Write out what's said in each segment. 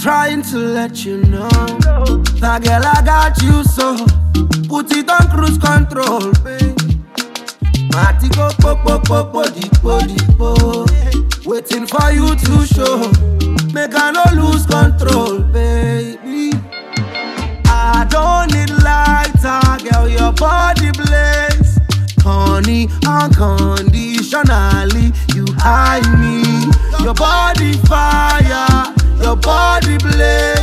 trying to let you know that girl I got you so. Put it on cruise control. Mati go po po po po di po di po. Waiting for you to show. Make I no lose control, baby. I don't need lighter, girl. Your body blaze, honey, unconditionally. You hide me. Your body fire, your body blaze,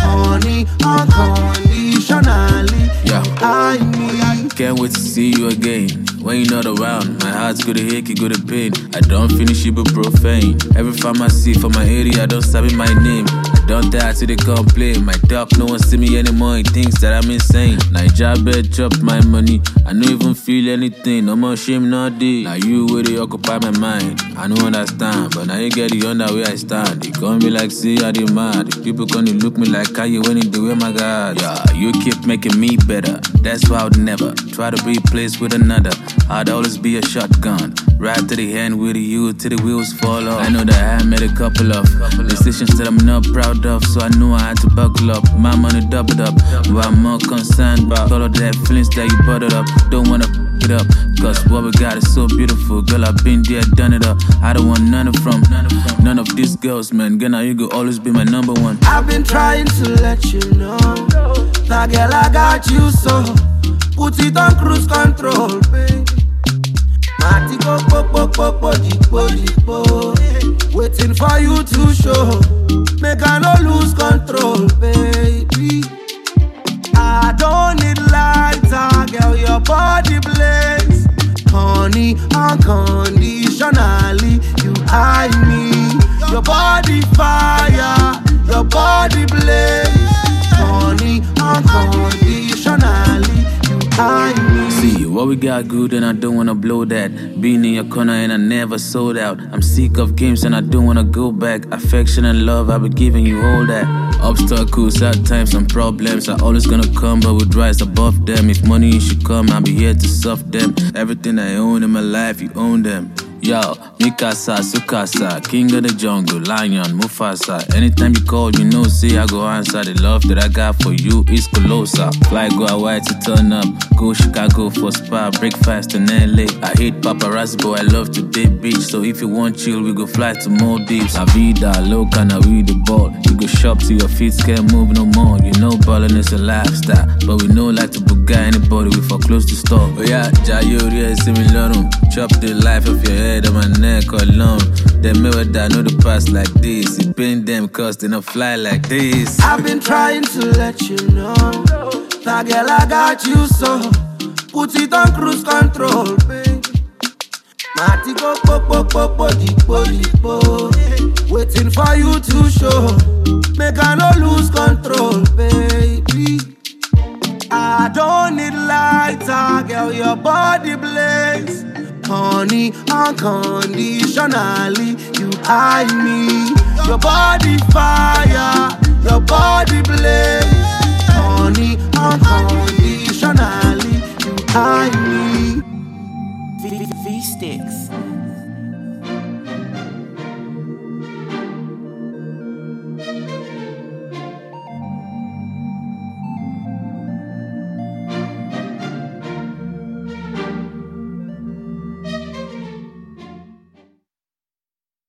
honey, unconditionally. Yeah. Hide me. Can't wait to see you again. When you're not around, my heart's gonna ache, it gonna pain. I don't finish it but profane. Every pharmacy for my area, I don't sabi my name. Don't dare to the complain. My dog, no one see me anymore. He thinks that I'm insane. Naija bed chop my money. I don't even feel anything. No more shame, no day. Now you they occupy my mind. I don't understand, but now you get the under where I stand. They call me like, see, I the mad. People gonna look me like, how you winning the oh way my God. Yeah, you keep making me better. That's why I would never try to replace with another. I'd always be a shotgun. Right to the hand with you till the wheels fall off. I know that I made a couple of decisions that I'm not proud of, so I knew I had to buckle up. My money doubled up, but I'm more concerned about all of that feelings that you buttered up. Don't wanna f- it up, cause what we got is so beautiful. Girl, I've been there, done it up. I don't want none of from none of these girls, man. Girl, now you go always be my number one. I've been trying to let you know that girl I got you so. Put it on cruise control, baby. Waiting for you to show. Make I no lose control, baby. I don't need lighter, girl. Your body blaze, honey, unconditionally. You hide me. Your body fire, your body blaze, what we got good and I don't wanna blow that. Being in your corner and I never sold out. I'm sick of games and I don't wanna go back. Affection and love, I'll be giving you all that. Obstacles, at times, and problems are always gonna come, but we'd rise above them. If money should come, I'll be here to solve them. Everything I own in my life, you own them. Yo, Mikasa, Sukasa, King of the Jungle, Lion, Mufasa. Anytime you call, you know, say I go answer. The love that I got for you is colossal. Fly go Hawaii to turn up, go Chicago for spa, breakfast in LA. I hate paparazzi, but I love to date beach. So if you want chill, we go fly to Maldives. La vida, loca, now we the ball. You go shop till your feet can't move no more. You know, ballin' is a lifestyle, but we know like to buga anybody we for close to stop. Oh yeah, Jayo, yeah, similar. Um, chop the life of your head on my neck alone. Never die, know the past like this. It pain them cause they not fly like this. I've been trying to let you know that girl I got you so. Put it on cruise control, po. Waiting for you to show. Make I no lose control, baby. I don't need lighter, girl. Your body blaze, honey, unconditionally. You hide me. Your body fire, your body blaze,